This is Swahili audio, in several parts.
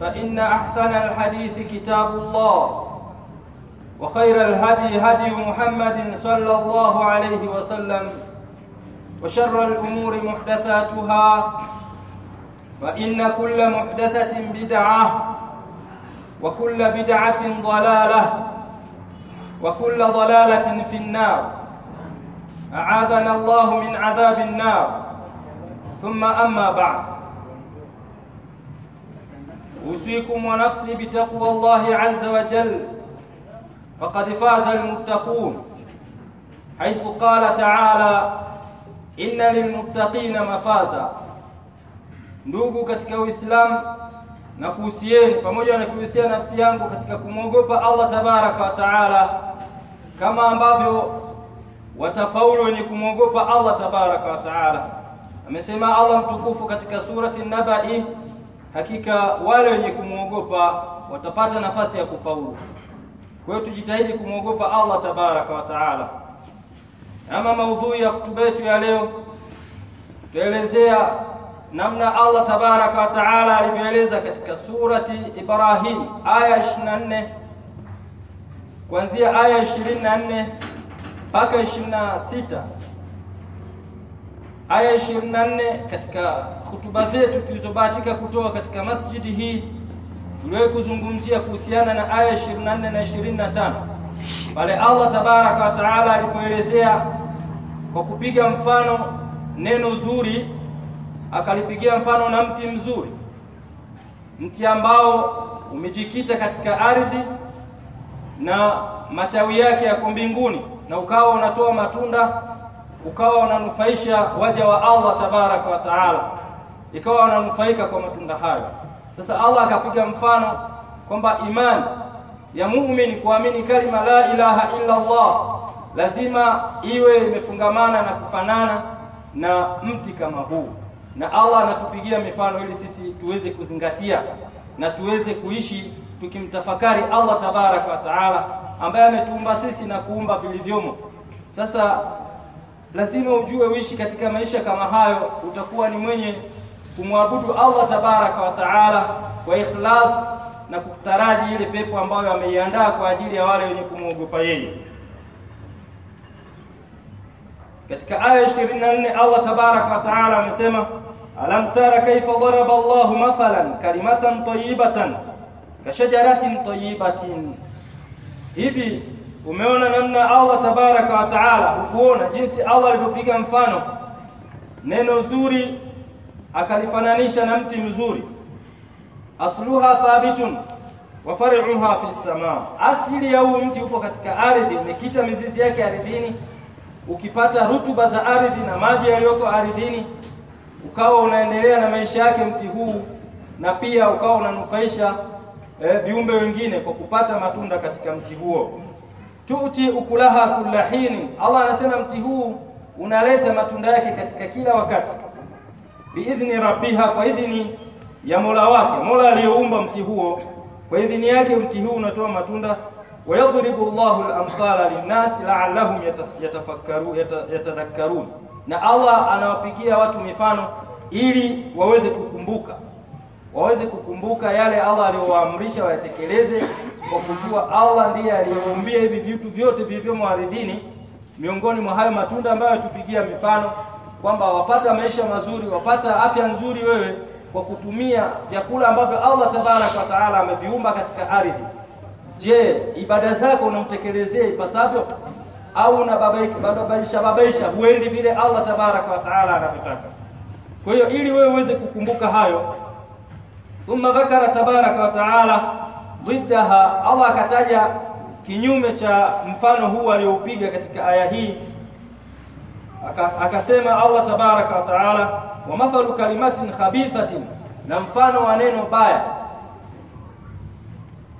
فإن أحسن الحديث كتاب الله وخير الهدي هدي محمد صلى الله عليه وسلم وشر الأمور محدثاتها فإن كل محدثة بدعة وكل بدعة ضلالة وكل ضلالة في النار. أعاذنا الله من عذاب النار. ثم أما بعد. اوصيكم ونفسي بتقوى الله عز وجل فقد فاز المتقون حيث قال تعالى ان للمتقين مفازا ndugu katika uislamu na kuhusieni pamoja na kuhusia nafsi yangu katika kumwogopa Allah tabaraka wa taala kama ambavyo watafaulu wenye kumwogopa Allah tabaraka wa taala amesema Allah mtukufu katika surati Nabai hakika wale wenye kumwogopa watapata nafasi ya kufaulu. Kwa hiyo tujitahidi kumwogopa Allah tabaraka wa taala. Ama maudhui ya kutuba yetu ya leo tutaelezea namna Allah tabaraka wa taala alivyoeleza katika surati Ibrahim aya 24 kuanzia aya 24 mpaka 26 aya 24 katika hutuba zetu tulizobahatika kutoa katika masjidi hii tuliwahi kuzungumzia kuhusiana na aya 24 na 25 pale Allah tabaraka wa taala alipoelezea kwa kupiga mfano neno zuri akalipigia mfano na mti mzuri mti ambao umejikita katika ardhi na matawi yake yako mbinguni na ukawa unatoa matunda ukawa unanufaisha waja wa Allah tabaraka wa taala ikawa wananufaika kwa matunda hayo. Sasa Allah akapiga mfano kwamba imani ya muumini kuamini kalima la ilaha illa Allah lazima iwe imefungamana na kufanana na mti kama huu. Na Allah anatupigia mifano ili sisi tuweze kuzingatia na tuweze kuishi tukimtafakari Allah tabaraka wa taala ambaye ametuumba sisi na kuumba vilivyomo. Sasa lazima ujue uishi katika maisha kama hayo utakuwa ni mwenye kumwabudu Allah tabaraka wa taala kwa ikhlas na kutaraji ile pepo ambayo ameiandaa kwa ajili ya wale wenye kumwogopa yeye. Katika aya 24 Allah tabaraka wa taala amesema alam tara kaifa daraba Allah mathalan kalimatan tayyibatan kashajaratin tayyibatin. Hivi umeona namna Allah tabaraka wa taala ukuona jinsi Allah alivyopiga mfano? Neno zuri akalifananisha na mti mzuri. Asluha thabitun wa far'uha fi samaa asili ya huu mti upo katika ardhi umekita mizizi yake ardhini. Ukipata rutuba za ardhi na maji yaliyoko ardhini ukawa unaendelea na maisha yake mti huu na pia ukawa unanufaisha eh, viumbe wengine kwa kupata matunda katika mti huo. Tuti ukulaha kullahini Allah anasema mti huu unaleta matunda yake katika kila wakati biidhni rabbiha kwa idhini ya Mola wake. Mola aliyoumba mti huo kwa idhini yake mti huu unatoa matunda. Wayadhribu Allahu al-amthala lin-nas la'allahum yatafakkaru yatadhakkarun. Na Allah anawapigia watu mifano ili waweze kukumbuka. Waweze kukumbuka yale Allah aliyowaamrisha wayatekeleze kwa kujua Allah ndiye aliyeumbia hivi vitu vyote vilivyomo ardhini miongoni mwa hayo matunda ambayo atupigia mifano kwamba wapata maisha mazuri, wapata afya nzuri wewe kwa kutumia vyakula ambavyo Allah tabaraka wa taala ameviumba katika ardhi. Je, ibada zako unamtekelezea ipasavyo au unababaisha babaisha, huendi vile Allah tabaraka wa taala anavyotaka? Kwa hiyo ili wewe uweze kukumbuka hayo, thumma dhakara tabaraka wa taala dhiddaha, Allah akataja kinyume cha mfano huu aliyoupiga katika aya hii akasema Allah tabaraka wa taala wa mathalu kalimatin khabithatin na mfano wa neno baya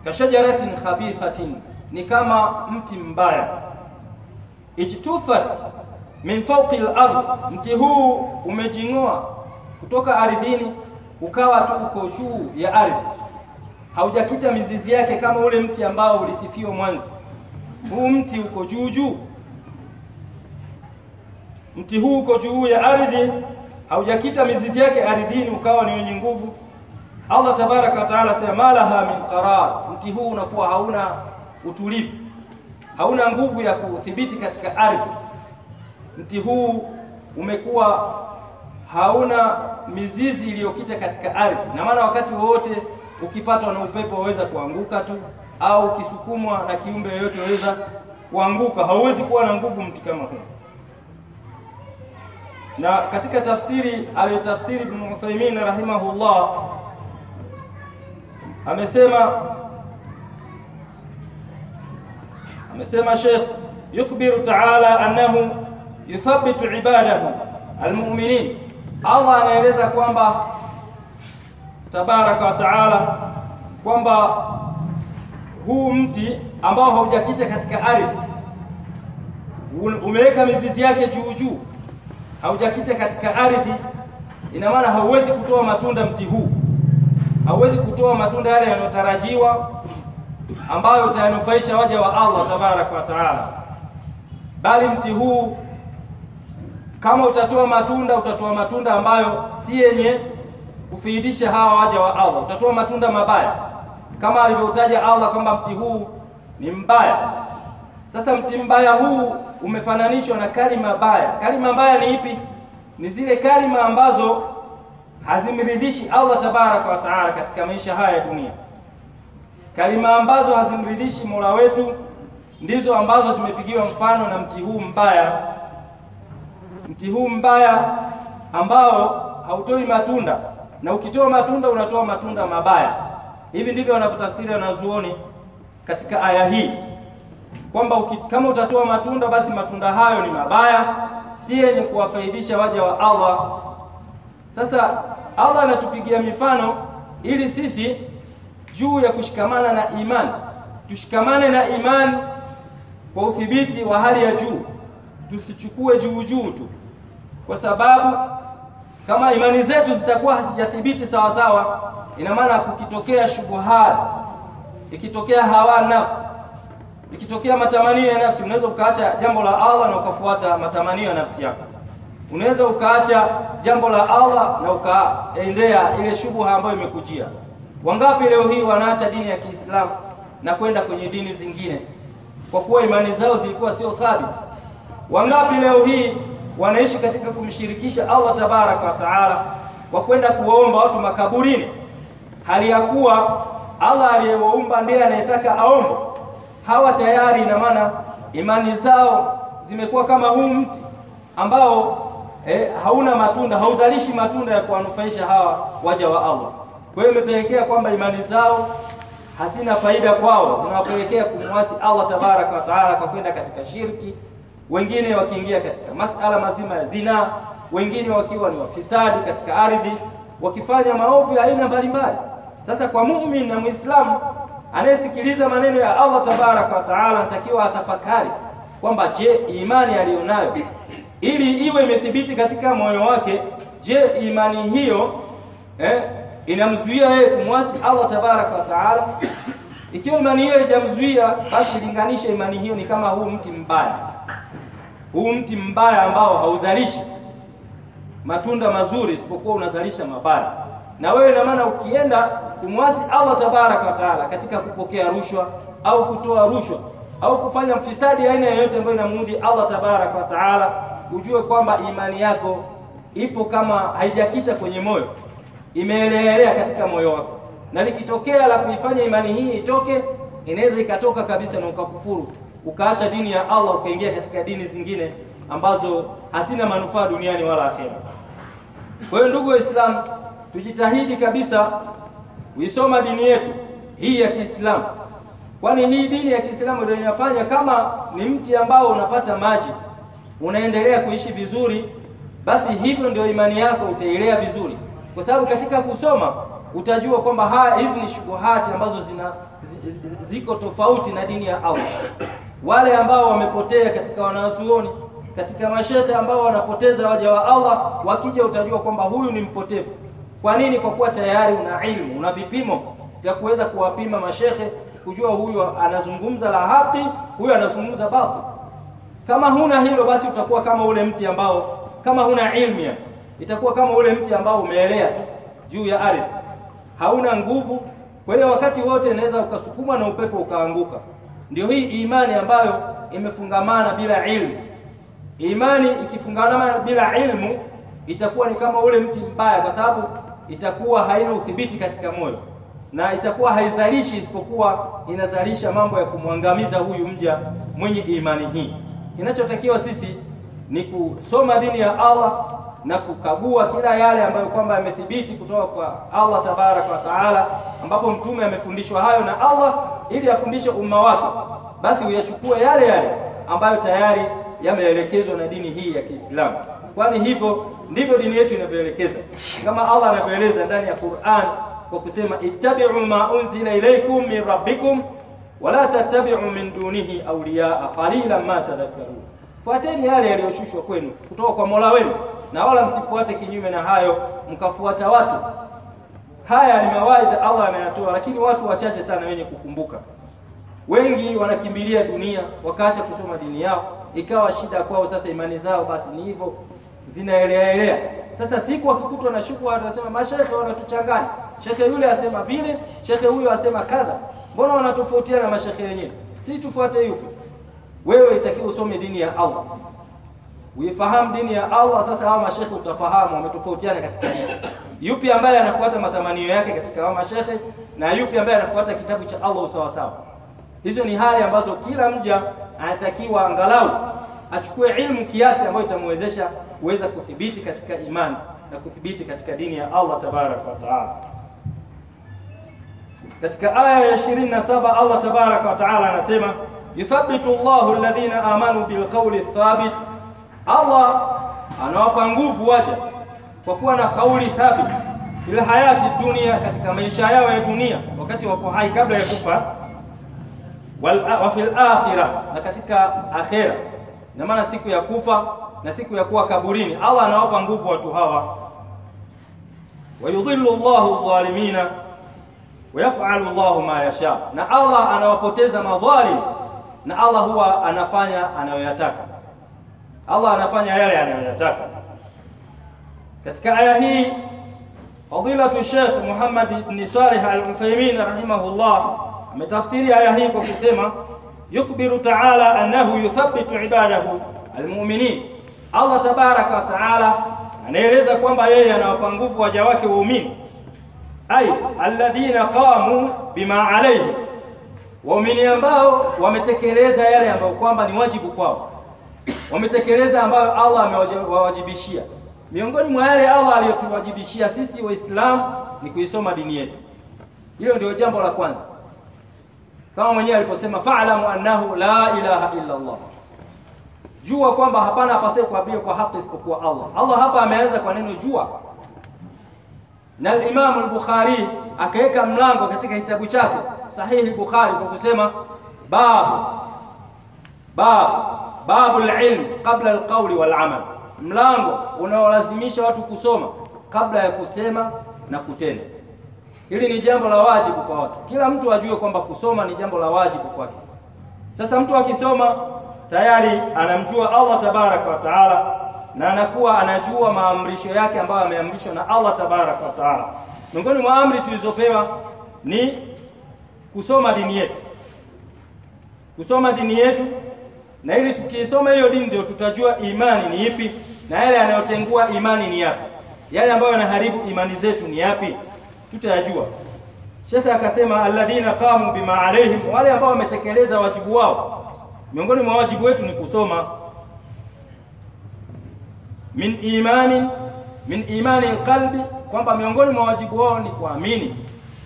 kashajaratin khabithatin ni kama mti mbaya. Ijtuthat min fawqi al-ard mti huu umejing'oa kutoka ardhini ukawa tu uko juu ya ardhi. Haujakita mizizi yake kama ule mti ambao ulisifiwa mwanzo. Huu mti uko juu juu mti huu uko juu ya ardhi haujakita mizizi yake ardhini ukawa ni wenye nguvu. Allah tabaraka wa taala sema malaha min qarar. Mti huu unakuwa hauna utulivu hauna nguvu ya kuthibiti katika ardhi. Mti huu umekuwa hauna mizizi iliyokita katika ardhi. Na maana wakati wowote ukipatwa na upepo waweza kuanguka tu au ukisukumwa na kiumbe yoyote waweza kuanguka. Hauwezi kuwa na nguvu mti kama huu na katika tafsiri aliyotafsiri Ibn Uthaymeen rahimahullah amesema amesema Sheikh yukhbiru ta'ala annahu yuthabbitu ibadahu almu'minin. Allah anaeleza kwamba tabaraka wa taala kwamba huu mti ambao haujakita katika ardhi umeweka mizizi yake juu juu haujakita katika ardhi ina maana hauwezi kutoa matunda mti huu. Hauwezi kutoa matunda yale yanayotarajiwa ambayo utayanufaisha waja wa Allah tabaraka wa taala. Bali mti huu kama utatoa matunda utatoa matunda ambayo si yenye kufaidisha hawa waja wa Allah. Utatoa matunda mabaya. Kama alivyotaja Allah kwamba mti huu ni mbaya. Sasa mti mbaya huu umefananishwa na kalima mbaya. kalima mbaya ni ipi? Ni zile kalima ambazo hazimridhishi Allah tabaraka wa taala katika maisha haya ya dunia. Kalima ambazo hazimridhishi Mola wetu ndizo ambazo zimepigiwa mfano na mti huu mbaya. Mti huu mbaya ambao hautoi matunda. Na ukitoa matunda unatoa matunda mabaya. Hivi ndivyo wanavyotafsiri wanazuoni katika aya hii kwamba kama utatoa matunda basi matunda hayo ni mabaya si yenye kuwafaidisha waja wa Allah. Sasa Allah anatupigia mifano ili sisi juu ya kushikamana na imani tushikamane na imani kwa uthibiti wa hali ya juu. Tusichukue juu juu tu. Kwa sababu kama imani zetu zitakuwa hazijathibiti sawa sawa ina maana kukitokea shubuhat ikitokea hawa nafsi ikitokea matamanio ya nafsi unaweza ukaacha jambo la Allah na ukafuata matamanio ya nafsi yako. Unaweza ukaacha jambo la Allah na ukaendea ile shubuha ambayo imekujia. Wangapi leo hii wanaacha dini ya Kiislamu na kwenda kwenye dini zingine? Kwa kuwa imani zao zilikuwa sio thabiti. Wangapi leo hii wanaishi katika kumshirikisha Allah tabaraka wa taala kwa kwenda kuwaomba watu makaburini? Hali ya kuwa Allah aliyewaumba ndiye anayetaka aombe hawa tayari ina maana imani zao zimekuwa kama huu mti ambao eh, hauna matunda hauzalishi matunda ya kuwanufaisha hawa waja wa Allah. Kwa hiyo imepelekea kwamba imani zao hazina faida kwao zinawapelekea kumwasi Allah tabarak wa taala kwa kwenda katika shirki wengine wakiingia katika masala mazima ya zina wengine wakiwa ni wafisadi katika ardhi wakifanya maovu ya aina mbalimbali. Sasa kwa muumini na muislamu anayesikiliza maneno ya Allah tabaraka wa taala anatakiwa atafakari kwamba je imani aliyonayo ili iwe imethibiti katika moyo wake je imani hiyo eh, inamzuia yeye kumwasi Allah tabaraka wa taala Ikiwa imani hiyo haijamzuia, basi linganisha imani hiyo ni kama huu mti mbaya, huu mti mbaya ambao hauzalishi matunda mazuri isipokuwa unazalisha mabaya. Na wewe ina maana ukienda kumwasi Allah tabaraka wa taala katika kupokea rushwa au kutoa rushwa au kufanya mfisadi aina yoyote ambayo inamuudhi Allah tabaraka wa taala, ujue kwamba imani yako ipo kama haijakita kwenye moyo, imeelelea katika moyo wako, na likitokea la kuifanya imani hii itoke, inaweza ikatoka kabisa na ukakufuru, ukaacha dini ya Allah ukaingia katika dini zingine ambazo hazina manufaa duniani wala akhera. Kwa hiyo ndugu Waislamu, tujitahidi kabisa kuisoma dini yetu hii ya Kiislamu, kwani hii dini ya Kiislamu ndio inafanya kama ni mti ambao unapata maji unaendelea kuishi vizuri, basi hivyo ndio imani yako utailea vizuri, kwa sababu katika kusoma utajua kwamba haya hizi ni shubuhati ambazo zina ziko tofauti na dini ya Allah. Wale ambao wamepotea katika wanazuoni katika mashehe ambao wanapoteza waja wa Allah, wakija utajua kwamba huyu ni mpotevu. Kwa nini? Kwa kuwa tayari una ilmu, una vipimo vya kuweza kuwapima mashehe, kujua huyu anazungumza la haki, huyu anazungumza batil. Kama huna hilo, basi utakuwa kama ule mti ambao, kama huna ilmu, itakuwa kama ule mti ambao umeelea juu ya ardhi, hauna nguvu. Kwa hiyo wakati wote inaweza ukasukumwa na upepo ukaanguka. Ndio hii imani ambayo imefungamana bila ilmu. Imani ikifungamana bila ilmu itakuwa ni kama ule mti mbaya, kwa sababu itakuwa haina udhibiti katika moyo na itakuwa haizalishi isipokuwa inazalisha mambo ya kumwangamiza huyu mja mwenye imani hii. Kinachotakiwa sisi ni kusoma dini ya Allah na kukagua kila yale ambayo kwamba yamethibiti kutoka kwa Allah tabaraka wa taala, ambapo mtume amefundishwa hayo na Allah ili afundishe umma wake, basi uyachukue yale yale ambayo tayari yameelekezwa na dini hii ya Kiislamu, kwani hivyo ndivyo dini yetu inavyoelekeza, kama Allah anavyoeleza ndani ya Qur'an kwa kusema ittabi'u ma unzila ilaykum min rabbikum wala tattabi'u min dunihi awliyaa qalilan ma tadhakkarun, fuateni yale yaliyoshushwa kwenu kutoka kwa Mola wenu na wala msifuate kinyume na hayo mkafuata watu. Haya ni mawaidha Allah anayatoa, lakini watu wachache sana wenye kukumbuka. Wengi wanakimbilia dunia wakaacha kusoma dini yao, ikawa shida kwao. Sasa imani zao basi ni hivyo zinaeleaelea. Sasa siku wakikutwa na shuku, watu wasema mashehe wanatuchanganya, shekhe yule asema vile, shekhe huyo asema kadha. Mbona wanatofautiana na mashehe wenyewe? Si tufuate yupi? Wewe itakiwa usome dini ya Allah, uifahamu dini ya Allah. Sasa hawa mashehe utafahamu wametofautiana katika nini, yupi ambaye anafuata matamanio yake katika hawa mashehe na yupi ambaye anafuata kitabu cha Allah sawa sawa. Hizo ni hali ambazo kila mja anatakiwa angalau achukue ilmu kiasi ambayo itamwezesha kuweza kuthibiti katika imani na kuthibiti katika dini ya Allah tabaraka wa taala. Katika aya ya 27 Allah tabaraka wa taala anasema yuthabbitu Allahu alladhina amanu bilqawli thabit, Allah anawapa nguvu waja kwa kuwa na kauli thabit fil hayati dunia, katika maisha yao ya dunia wakati wako hai kabla ya kufa wa fil akhirah, na katika akhira, na maana siku ya kufa na siku ya kuwa kaburini. Allah anawapa nguvu watu hawa. Wayudhillu Allahu dhalimina wayaf'alu Allahu ma yasha, na Allah anawapoteza madhalim, na Allah huwa anafanya anayoyataka. Allah anafanya yale anayoyataka. Katika aya hii fadilatu Sheikh Muhammad ibn Salih al-Uthaymeen rahimahullah ametafsiri aya hii kwa kusema yukhbiru ta'ala annahu yuthabbitu ibadahu almu'minin. Allah tabaraka wa taala anaeleza kwamba yeye anawapa nguvu waja wake waumini, ay alladhina qamu bima alayhi, waumini ambao wametekeleza yale ambayo kwamba ni wajibu kwao, wametekeleza ambayo Allah amewajibishia. Miongoni mwa yale Allah aliyotuwajibishia sisi Waislamu ni kuisoma dini yetu. Hilo ndio jambo la kwanza kama mwenyewe aliposema fa'lamu annahu la ilaha illa Allah, jua kwamba hapana apasaye kuabudiwa kwa haki isipokuwa Allah. Allah hapa ameanza kwa neno jua, na al-Imam al-Bukhari akaweka mlango katika kitabu chake Sahihi Bukhari kwa kusema babu babu babu al-ilm qabla al-qawl wal-amal, mlango unaolazimisha watu kusoma kabla ya kusema na kutenda. Hili ni jambo la wajibu kwa watu. Kila mtu ajue kwamba kusoma ni jambo la wajibu kwake. Sasa mtu akisoma tayari anamjua Allah tabaraka wa taala na anakuwa anajua maamrisho yake ambayo ameamrishwa na Allah tabaraka wa taala. Miongoni mwa amri tulizopewa ni kusoma dini yetu, kusoma dini yetu, na ili tukiisoma hiyo dini ndio tutajua imani ni ipi na yale yanayotengua imani ni yapi, yale ambayo yanaharibu imani zetu ni yapi, tutayajua. Sheikh akasema alladhina qamu bima alaihim, wale ambao wametekeleza wajibu wao. Miongoni mwa wajibu wetu ni kusoma min imani min imani alqalbi, kwamba miongoni mwa wajibu wao ni kuamini,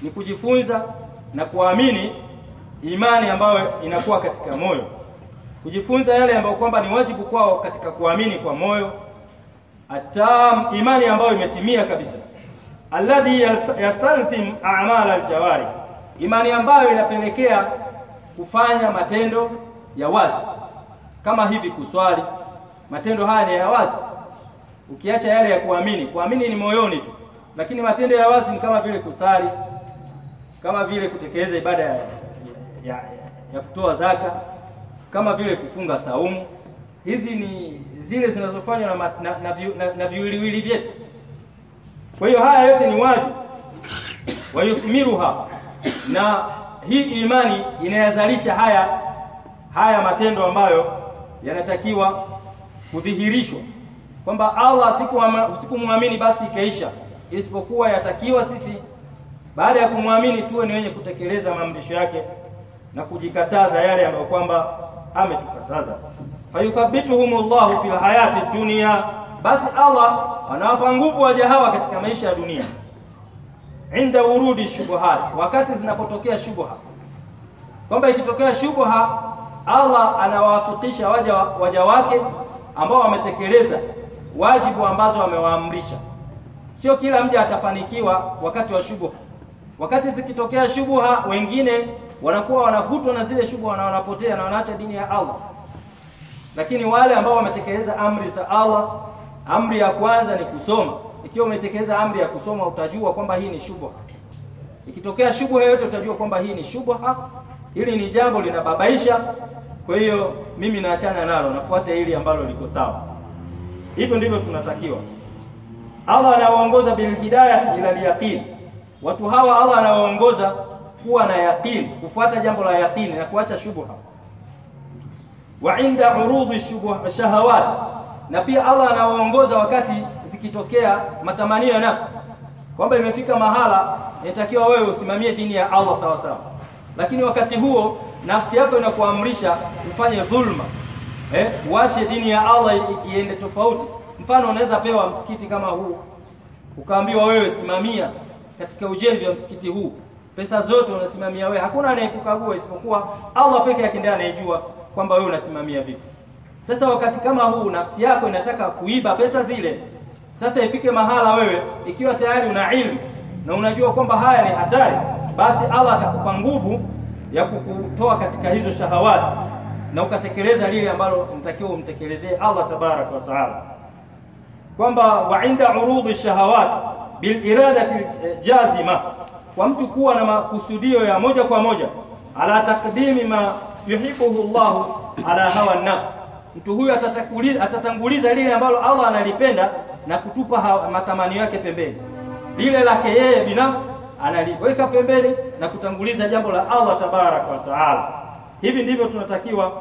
ni kujifunza na kuamini imani ambayo inakuwa katika moyo, kujifunza yale ambayo kwamba ni wajibu kwao katika kuamini kwa moyo atam, imani ambayo imetimia kabisa alladhi yastalzim a'mal aljawari, imani ambayo inapelekea kufanya matendo ya wazi kama hivi kuswali. Matendo haya ni ya wazi, ukiacha yale ya kuamini. Kuamini ni moyoni tu, lakini matendo ya wazi ni kama vile kusali, kama vile kutekeleza ibada ya, ya, ya, kutoa zaka, kama vile kufunga saumu. Hizi ni zile zinazofanywa na, na, na, na, na viwiliwili vyetu. Kwa hiyo haya yote ni wajibu. Wayuthmiruha, na hii imani inayazalisha haya haya matendo ambayo yanatakiwa kudhihirishwa, kwamba Allah sikumwamini basi ikaisha, isipokuwa yatakiwa sisi baada ya kumwamini tuwe ni wenye kutekeleza maamrisho yake na kujikataza yale ambayo kwamba ametukataza. fayuthabbituhumullahu fil hayati dunia, basi Allah anawapa nguvu waja hawa katika maisha ya dunia, inda urudi shubuhat, wakati zinapotokea shubuha kwamba ikitokea shubuha Allah anawafikisha waja, waja wake ambao wametekeleza wajibu ambazo amewaamrisha. Sio kila mja atafanikiwa wakati wa shubuha Wakati zikitokea shubuha wengine wanakuwa wanavutwa na zile shubha na wanapotea na wanaacha dini ya Allah, lakini wale ambao wametekeleza amri za Allah Amri ya kwanza ni kusoma. Ikiwa umetekeleza amri ya kusoma, utajua kwamba hii ni shubha. Ikitokea shubha yoyote, utajua kwamba hii ni shubha, hili ni jambo linababaisha. Kwa hiyo mimi naachana nalo, nafuata hili ambalo liko sawa. Hivyo ndivyo tunatakiwa. Allah anawaongoza bil hidayati ila yaqin. Watu hawa Allah anawaongoza kuwa na yaqin, kufuata jambo la yaqini na kuacha shubha. Wa inda urudhi shubha shahawat na pia Allah anawaongoza wakati zikitokea matamanio ya nafsi, kwamba imefika mahala inatakiwa wewe usimamie dini ya Allah sawa sawa, lakini wakati huo nafsi yako inakuamrisha ufanye dhulma, eh, uache dini ya Allah iende tofauti. Mfano, unaweza pewa msikiti kama huu. Ukaambiwa wewe simamia katika ujenzi wa msikiti huu, pesa zote unasimamia wewe, hakuna anayekukagua isipokuwa Allah peke yake ndiye anayejua kwamba wewe unasimamia vipi. Sasa wakati kama huu nafsi yako inataka kuiba pesa zile. Sasa ifike mahala wewe ikiwa tayari una ilmu na unajua kwamba haya ni hatari, basi Allah atakupa nguvu ya kukutoa katika hizo shahawati na ukatekeleza lile ambalo nitakiwa umtekelezee Allah tabaraka wa taala, kwamba wa inda urudhi shahawat bil iradati jazima, kwa mtu kuwa na makusudio ya moja kwa moja ala takdimi ma yuhibbuhu Allah ala hawa nafsi mtu huyu atatanguliza, lile ambalo Allah analipenda na kutupa matamanio yake pembeni. Lile lake yeye binafsi analiweka pembeni na kutanguliza jambo la Allah tabaraka wa taala. Hivi ndivyo tunatakiwa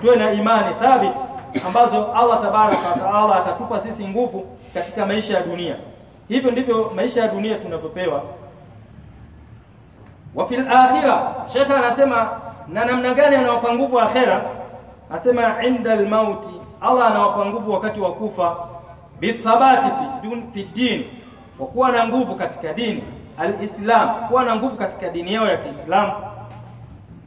tuwe na imani thabiti ambazo Allah tabaraka wa taala atatupa sisi nguvu katika maisha ya dunia. Hivyo ndivyo maisha ya dunia tunavyopewa. Wa fil akhirah, Sheikh anasema na namna gani anawapa nguvu akhera asema inda almauti, Allah anawapa nguvu wakati wa kufa, bithabati fi, din, kwa kuwa na nguvu katika dini. Alislam, kuwa na nguvu katika dini yao ya Kiislamu.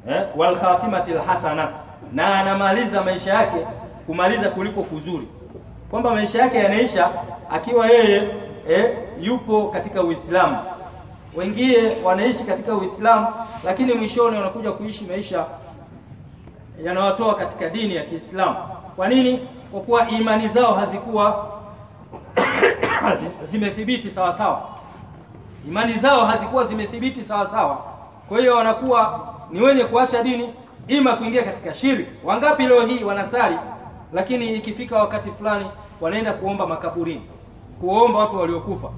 Eh, wal khatimati alhasana, na anamaliza maisha yake kumaliza kuliko kuzuri, kwamba maisha yake yanaisha akiwa yeye eh, yupo katika Uislamu. Wengine wanaishi katika Uislamu, lakini mwishoni wanakuja kuishi maisha yanawatoa katika dini ya Kiislamu. Kwa nini? Kwa kuwa imani zao hazikuwa zimethibiti sawa sawa. imani zao hazikuwa zimethibiti sawa sawa kwa hiyo wanakuwa ni wenye kuacha dini ima kuingia katika shirki wangapi leo hii wanasali lakini ikifika wakati fulani wanaenda kuomba makaburini kuomba watu waliokufa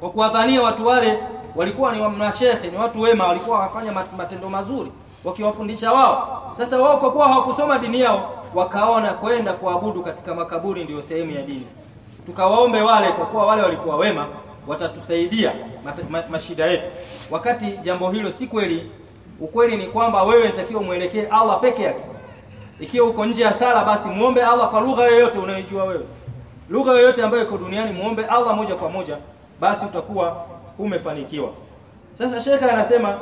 kwa kuwadhania watu wale walikuwa ni mashehe ni watu wema walikuwa wanafanya matendo mazuri wakiwafundisha wao. Sasa wao kwa kuwa hawakusoma dini yao wakaona kwenda kuabudu katika makaburi ndiyo sehemu ya dini. Tukawaombe wale kwa kuwa wale walikuwa wema watatusaidia ma, mashida yetu. Wakati jambo hilo si kweli ukweli ni kwamba wewe unatakiwa mwelekee Allah peke yake. Ikiwa uko nje ya sala basi muombe Allah kwa lugha yoyote unayojua wewe. Lugha yoyote ambayo iko duniani muombe Allah moja kwa moja basi utakuwa umefanikiwa. Sasa shekha anasema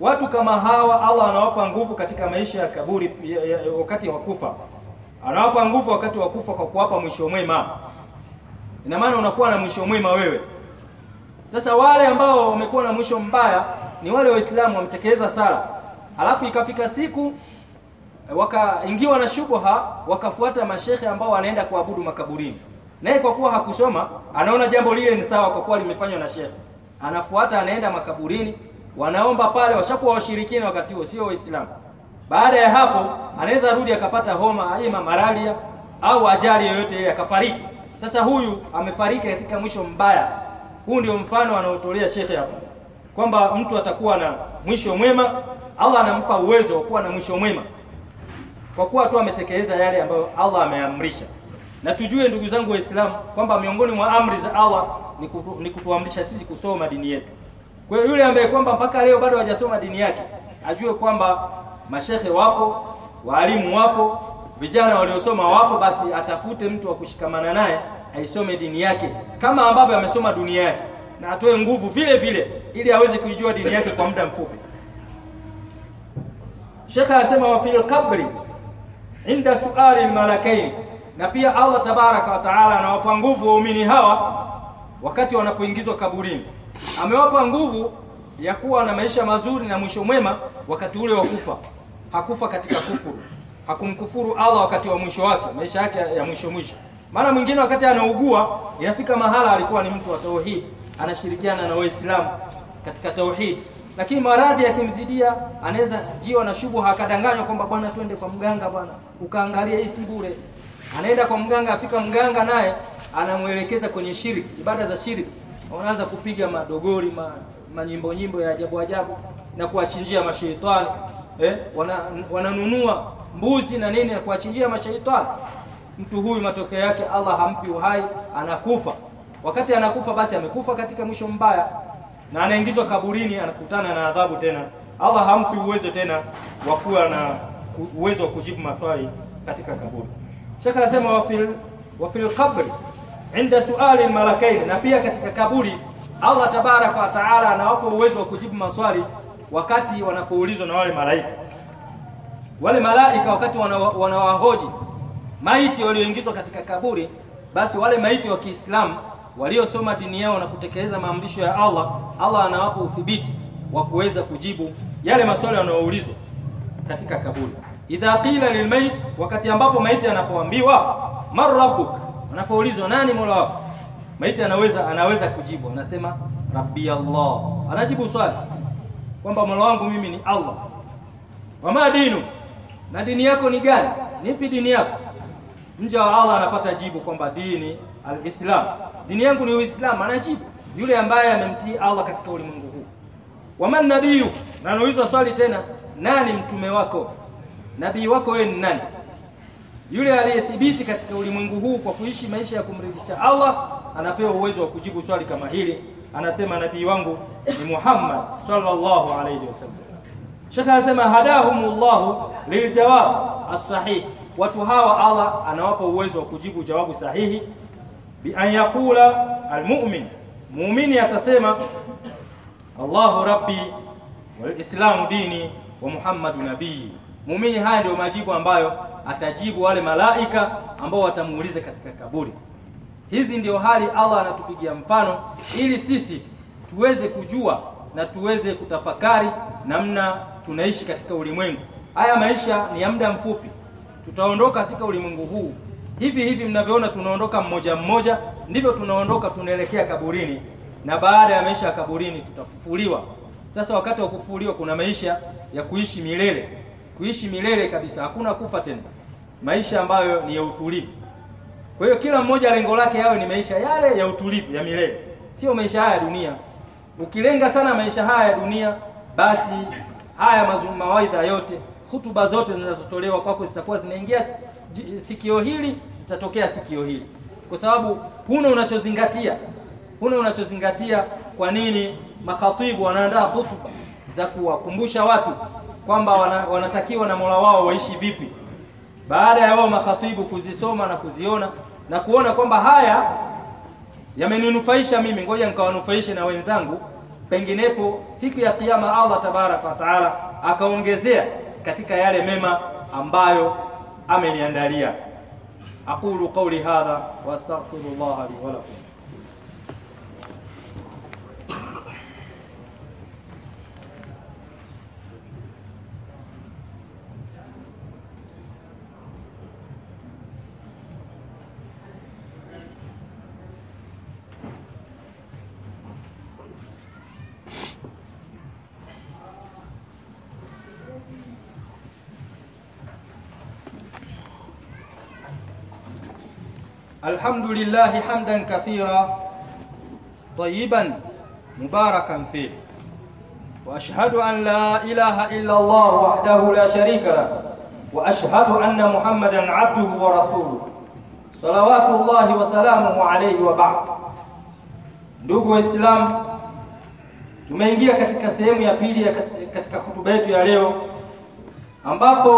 watu kama hawa Allah anawapa nguvu katika maisha ya kaburi ya, ya, ya, wakati wa kufa. Anawapa nguvu wakati wa kufa kwa kuwapa mwisho mwema. Ina maana unakuwa na mwisho mwema wewe. Sasa wale ambao wamekuwa na mwisho mbaya ni wale waislamu wametekeleza sala. Alafu ikafika siku wakaingiwa na shubha wakafuata mashehe ambao wanaenda kuabudu makaburini. Naye kwa kuwa hakusoma anaona jambo lile ni sawa kwa kuwa limefanywa na shehe. Anafuata anaenda makaburini wanaomba pale washakuwa washirikina wakati huo sio waislamu. Baada ya hapo anaweza rudi akapata homa ima malaria au ajali yoyote ile akafariki. Sasa huyu amefariki katika mwisho mbaya. Huu ndio mfano anaotolea shekhe hapa kwamba mtu atakuwa na mwisho mwema Allah anampa uwezo wa kuwa na mwisho mwema kwa kuwa tu ametekeleza yale ambayo Allah ameamrisha. Na tujue ndugu zangu waislamu kwamba miongoni mwa amri za Allah ni, ni kutuamrisha sisi kusoma dini yetu kwa yule ambaye kwamba mpaka leo bado hajasoma dini yake ajue kwamba mashehe wapo waalimu wapo vijana waliosoma wapo basi atafute mtu wa kushikamana naye aisome dini yake kama ambavyo amesoma dunia yake na atoe nguvu vile vile ili aweze kuijua dini yake kwa muda mfupi. Shekhe anasema wa fil qabri inda suali malakaini na pia Allah tabaraka wa taala anawapa nguvu waumini hawa wakati wanapoingizwa kaburini amewapa nguvu ya kuwa na maisha mazuri na mwisho mwema wakati ule wa kufa. Hakufa katika kufuru. Hakumkufuru Allah wakati wa mwisho wake maisha yake ya mwisho mwisho. Maana mwingine wakati anaugua inafika mahala alikuwa ni mtu wa tauhid. Anashirikiana na waislamu katika tauhid. Lakini maradhi yakimzidia anaweza jiwa na shubuha, akadanganywa kwamba bwana twende kwa mganga bwana. Ukaangalia hii si bure. Anaenda kwa mganga afika mganga naye anamwelekeza kwenye shiriki ibada za shiriki wanaanza kupiga madogori ma, manyimbo nyimbo ya ajabu ajabu na kuwachinjia mashaitani. Eh wana, wananunua mbuzi na nini na kuwachinjia mashaitani. Mtu huyu matokeo yake Allah hampi uhai anakufa. Wakati anakufa basi amekufa katika mwisho mbaya na anaingizwa kaburini anakutana na adhabu tena. Allah hampi uwezo tena wa kuwa na uwezo wa kujibu maswali katika kaburi. Shaka anasema wa fil wa fil qabr inda suali malakaini na pia katika kaburi Allah tabaraka wa taala anawapa uwezo wa kujibu maswali wakati wanapoulizwa na wale malaika. Wale malaika wakati wanawahoji wana maiti walioingizwa katika kaburi basi wale maiti wa Kiislamu waliosoma dini yao na kutekeleza maamrisho ya Allah Allah anawapa udhibiti wa kuweza kujibu yale maswali yanayoulizwa katika kaburi. Idha qila lilmayt wakati ambapo maiti anapoambiwa rabbuk anapoulizwa nani mola wako? Maiti anaweza anaweza kujibu anasema rabbi Allah. Anajibu swali kwamba mola wangu mimi ni Allah. Wama dinu? Na dini yako ni gani? Nipi dini yako? Mja wa Allah anapata jibu kwamba dini alislam. Dini yangu ni uislamu anajibu. Yule ambaye amemtii Allah katika ulimwengu huu. Waman nabiyu na anaulizwa swali tena nani mtume wako? Nabii wako wewe ni nani yule aliyethibiti katika ulimwengu huu kwa kuishi maisha ya kumridhisha Allah anapewa uwezo wa kujibu swali kama hili. Anasema nabii wangu ni Muhammad sallallahu alayhi wasallam Sheikh anasema hadahumullahu liljawab as-sahih. Watu hawa Allah anawapa uwezo wa kujibu jawabu sahihi. Bi an yaqula almu'min. Muumini atasema Allahu rabbi wal islamu dini wa Muhammadu nabii. Muumini haya ndio majibu ambayo atajibu wale malaika ambao watamuuliza katika kaburi. Hizi ndio hali Allah anatupigia mfano ili sisi tuweze kujua na tuweze kutafakari namna tunaishi katika ulimwengu. Haya maisha ni ya muda mfupi. Tutaondoka katika ulimwengu huu. Hivi hivi mnavyoona tunaondoka mmoja mmoja ndivyo tunaondoka tunaelekea kaburini. Na baada ya maisha ya kaburini tutafufuliwa. Sasa wakati wa kufufuliwa kuna maisha ya kuishi milele, kuishi milele kabisa, hakuna kufa tena, maisha ambayo ni ya utulivu. Kwa hiyo kila mmoja lengo lake yawe ni maisha yale ya utulivu ya milele, sio maisha haya ya dunia. Ukilenga sana maisha haya ya dunia, basi haya mawaidha yote, hutuba zote zinazotolewa kwako zitakuwa zinaingia sikio hili, zitatokea sikio hili, kwa sababu huna unachozingatia, huna unachozingatia. Kwa nini makhatibu wanaandaa hutuba za kuwakumbusha watu kwamba wanatakiwa na Mola wao waishi vipi? Baada ya wao makhatibu kuzisoma na kuziona na kuona kwamba haya yameninufaisha mimi, ngoja nikawanufaishe na wenzangu, penginepo siku ya Kiyama Allah tabaraka wa taala akaongezea katika yale mema ambayo ameniandalia. aqulu qawli hadha wa astaghfirullah li wa lakum. الحمد لله حمدا كثيرا طيبا مباركا فيه واشهد ان لا اله الا الله وحده لا شريك له واشهد ان محمدا عبده ورسوله صلوات الله وسلامه عليه وبعد ndugu waislamu tumeingia katika sehemu ya pili ya katika hutuba yetu ya leo ambapo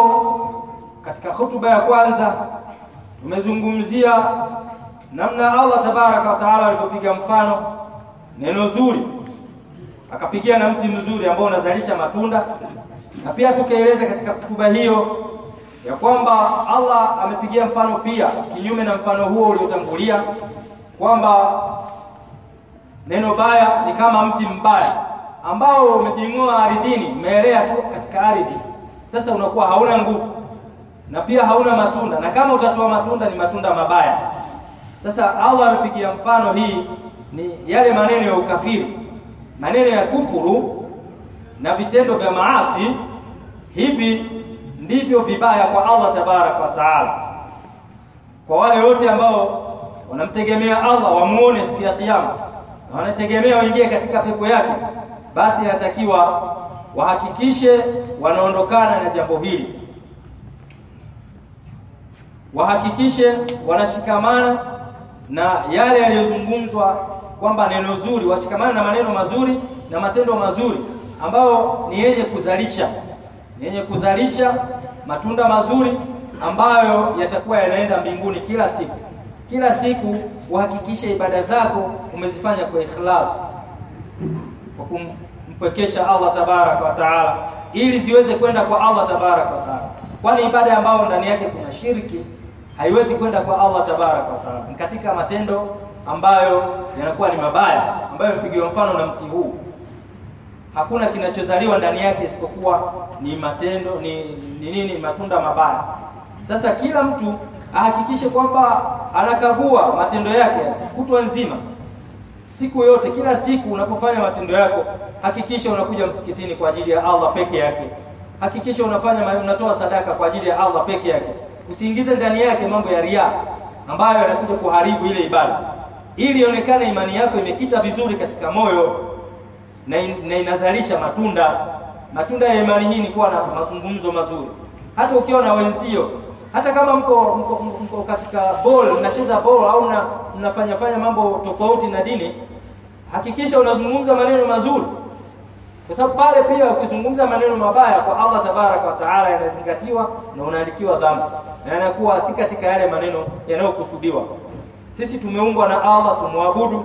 katika hutuba ya kwanza tumezungumzia namna Allah tabaraka wa taala alivyopiga mfano neno zuri, akapigia na mti mzuri ambao unazalisha matunda, na pia tukaeleza katika kutuba hiyo ya kwamba Allah amepigia mfano pia kinyume na mfano huo uliotangulia kwamba neno baya ni kama mti mbaya ambao umejing'oa ardhini, umeelea tu katika ardhi, sasa unakuwa hauna nguvu na pia hauna matunda, na kama utatoa matunda ni matunda mabaya. Sasa Allah amepigia mfano, hii ni yale maneno ya ukafiri, maneno ya kufuru na vitendo vya maasi. Hivi ndivyo vibaya kwa Allah tabaraka wa taala, kwa wale wote ambao wanamtegemea Allah wamuone siku ya Kiyama na wanategemea waingie katika pepo yake, basi inatakiwa wahakikishe wanaondokana na jambo hili wahakikishe wanashikamana na yale yaliyozungumzwa kwamba neno zuri, washikamane na maneno mazuri na matendo mazuri ambayo ni yenye kuzalisha yenye kuzalisha matunda mazuri ambayo yatakuwa yanaenda mbinguni kila siku. Kila siku uhakikishe ibada zako umezifanya kwa ikhlas, kwa kumpwekesha Allah tabaraka wa taala, ili ziweze kwenda kwa Allah tabaraka wa taala, kwani ibada ambayo ndani yake kuna shirki haiwezi kwenda kwa Allah tabaraka wa taala. Ni katika matendo ambayo yanakuwa ni mabaya, ambayo mpigiwa mfano na mti huu. Hakuna kinachozaliwa ndani yake isipokuwa ni matendo ni, ni nini? Matunda mabaya. Sasa kila mtu ahakikishe kwamba anakagua matendo yake kutwa nzima, siku yote, kila siku unapofanya matendo yako, hakikisha unakuja msikitini kwa ajili ya Allah peke yake. Hakikisha unafanya unatoa sadaka kwa ajili ya Allah peke yake usiingize ndani yake mambo ya ria ambayo yanakuja kuharibu ile ibada, ili ionekane imani yako imekita vizuri katika moyo na, in, na inazalisha matunda. Matunda ya imani hii ni kuwa na mazungumzo mazuri, hata ukiwa na wenzio, hata kama mko, mko, mko katika ball mnacheza ball au mnafanya fanya mambo tofauti na dini, hakikisha unazungumza maneno mazuri kwa sababu pale pia ukizungumza maneno mabaya kwa Allah tabaraka wa taala yanazingatiwa na unaandikiwa dhambi na yanakuwa si katika yale maneno yanayokusudiwa. Sisi tumeungwa na Allah tumwabudu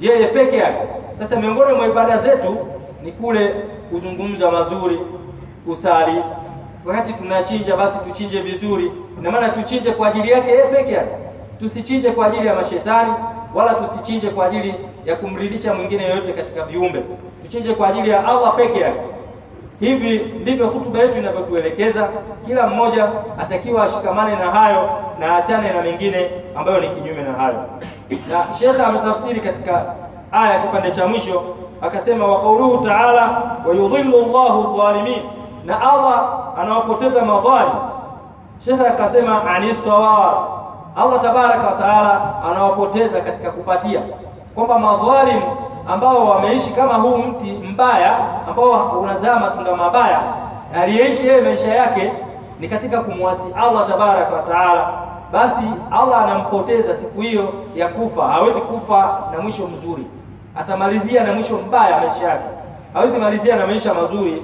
yeye peke yake. Sasa miongoni mwa ibada zetu ni kule kuzungumza mazuri, kusali. Wakati tunachinja, basi tuchinje vizuri, ina maana tuchinje kwa ajili yake yeye peke yake, tusichinje kwa ajili ya mashetani wala tusichinje kwa ajili ya kumridhisha mwingine yoyote katika viumbe tuchinje kwa ajili ya Allah peke yake. Hivi ndivyo hutuba yetu inavyotuelekeza. Kila mmoja atakiwa ashikamane na hayo na achane na mengine ambayo ni kinyume na hayo. Na Shekhe ametafsiri katika aya kipande cha mwisho akasema wa qauluhu ta'ala wa yudhillu Allahu dhalimin na Allah anawapoteza madhalim Sheikh akasema anisawar Allah tabaraka wa taala anawapoteza katika kupatia kwamba madhalimu ambao wameishi kama huu mti mbaya ambao unazaa matunda mabaya aliyeishi yeye maisha yake ni katika kumwasi Allah tabaraka wa taala. Basi Allah anampoteza siku hiyo ya kufa. Hawezi kufa na mwisho mzuri. Atamalizia na mwisho mbaya maisha yake. Hawezi malizia na maisha mazuri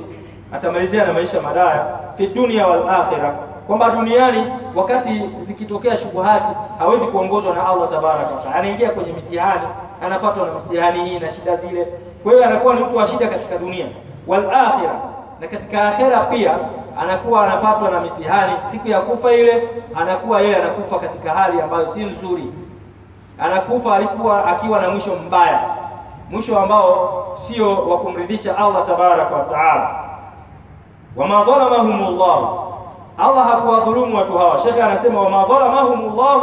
atamalizia na maisha madaya. Fi dunia wal akhirah kwamba duniani wakati zikitokea shubuhati hawezi kuongozwa na Allah tabaraka wa taala. Anaingia kwenye mitihani anapatwa na mtihani hii na shida zile. Kwa hiyo anakuwa ni mtu wa shida katika dunia. Wal akhirah na katika akhera pia anakuwa anapatwa na mitihani. Siku ya kufa ile anakuwa yeye anakufa katika hali ambayo si nzuri. Anakufa alikuwa akiwa na mwisho mbaya mwisho ambao sio wa kumridhisha Allah tabaraka wa taala. Wama dhalamahumullah Allah hakuwadhulumu watu hawa. Shekhe anasema wama dhalamahumullah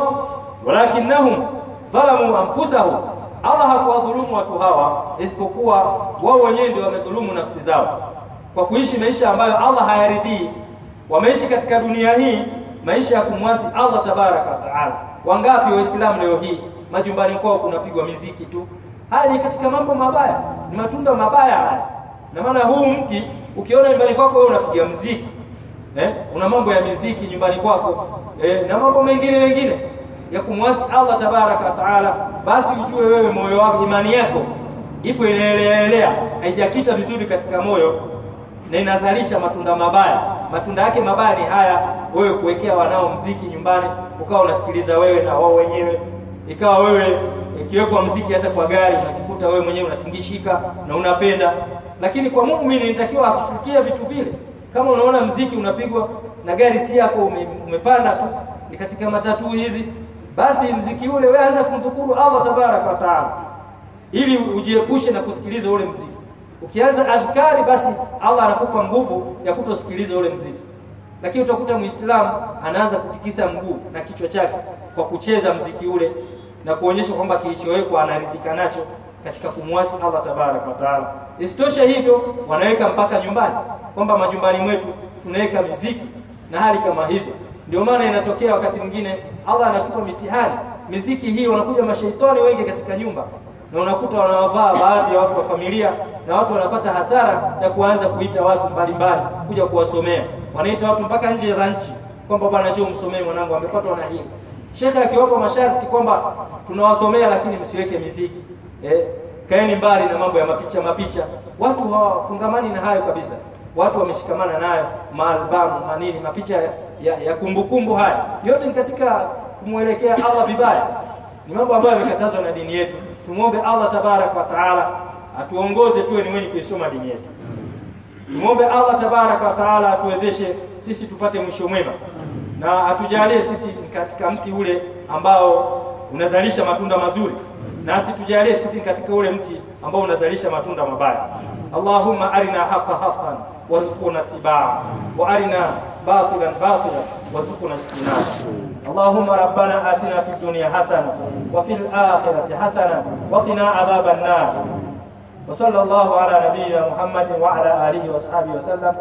walakinnahum dhalamu anfusahum. Allah hakuwadhulumu watu hawa isipokuwa wao wenyewe ndio wamedhulumu nafsi zao. Kwa kuishi maisha ambayo Allah hayaridhii wameishi katika dunia hii maisha ya kumwasi Allah tabaraka wa taala. Wangapi waislamu leo hii majumbani kwao kunapigwa miziki tu? Haya ni katika mambo mabaya ni matunda mabaya haya. Na maana huu mti ukiona nyumbani kwako wewe unapiga mziki eh? Una mambo ya miziki nyumbani kwako. Eh na mambo mengine mengine. Ya kumwasi Allah tabaraka taala. Basi ujue wewe moyo wako imani yako ipo inaeleelea haijakita vizuri katika moyo na inazalisha matunda mabaya. Matunda yake mabaya ni haya wewe kuwekea wanao mziki nyumbani ukawa unasikiliza wewe na wao wenyewe. Ikawa wewe ikiwekwa mziki hata kwa gari unakikuta wewe mwenyewe unatingishika na unapenda. Lakini kwa muumini inatakiwa akushtukie vitu vile kama unaona mziki unapigwa na gari si yako ume, umepanda tu ni katika matatu hizi basi mziki ule wewe anza kumshukuru Allah tabaraka wa taala ili ujiepushe na kusikiliza ule mziki. Ukianza adhkari basi Allah anakupa nguvu ya kutosikiliza ule mziki. Lakini utakuta muislamu anaanza kutikisa mguu na kichwa chake kwa kucheza mziki ule na kuonyesha kwamba kilichowekwa anaridhika nacho katika kumwasi Allah tabarak wa taala. Isitoshe hivyo wanaweka mpaka nyumbani kwamba majumbani mwetu tunaweka miziki na hali kama hizo. Ndio maana inatokea wakati mwingine Allah anatupa mitihani. Miziki hii wanakuja mashaitani wengi katika nyumba na unakuta wanawavaa baadhi ya watu wa familia na watu wanapata hasara ya kuanza kuita watu mbalimbali kuja kuwasomea. Wanaita watu mpaka nje za nchi kwamba bwana njoo msomee mwanangu amepatwa na hili. Shekhe akiwapa masharti kwamba tunawasomea lakini msiweke miziki eh kaeni mbali na mambo ya mapicha mapicha. Watu hawafungamani na hayo kabisa. Watu wameshikamana nayo maalbamu manini mapicha ya, ya kumbukumbu haya. Yote ni katika kumwelekea Allah vibaya. Ni mambo ambayo yamekatazwa na dini yetu. Tumwombe Allah tabarak wa taala atuongoze tuwe ni wenye kuisoma dini yetu. Tumwombe Allah tabarak wa taala atuwezeshe sisi tupate mwisho mwema. Na atujalie sisi katika mti ule ambao unazalisha matunda mazuri na asitujalie sisi katika ule mti ambao unazalisha matunda mabaya. Allahumma arina haqa haqqan warzuqna tibaa wa arina batilan batilan warzuqna ijtinaba. Allahumma rabbana atina fid dunya hasana wa fil akhirati hasana wa qina adhaban nar. Wa sallallahu ala nabiyyina Muhammadin wa ala alihi wa ashabihi wa sallam.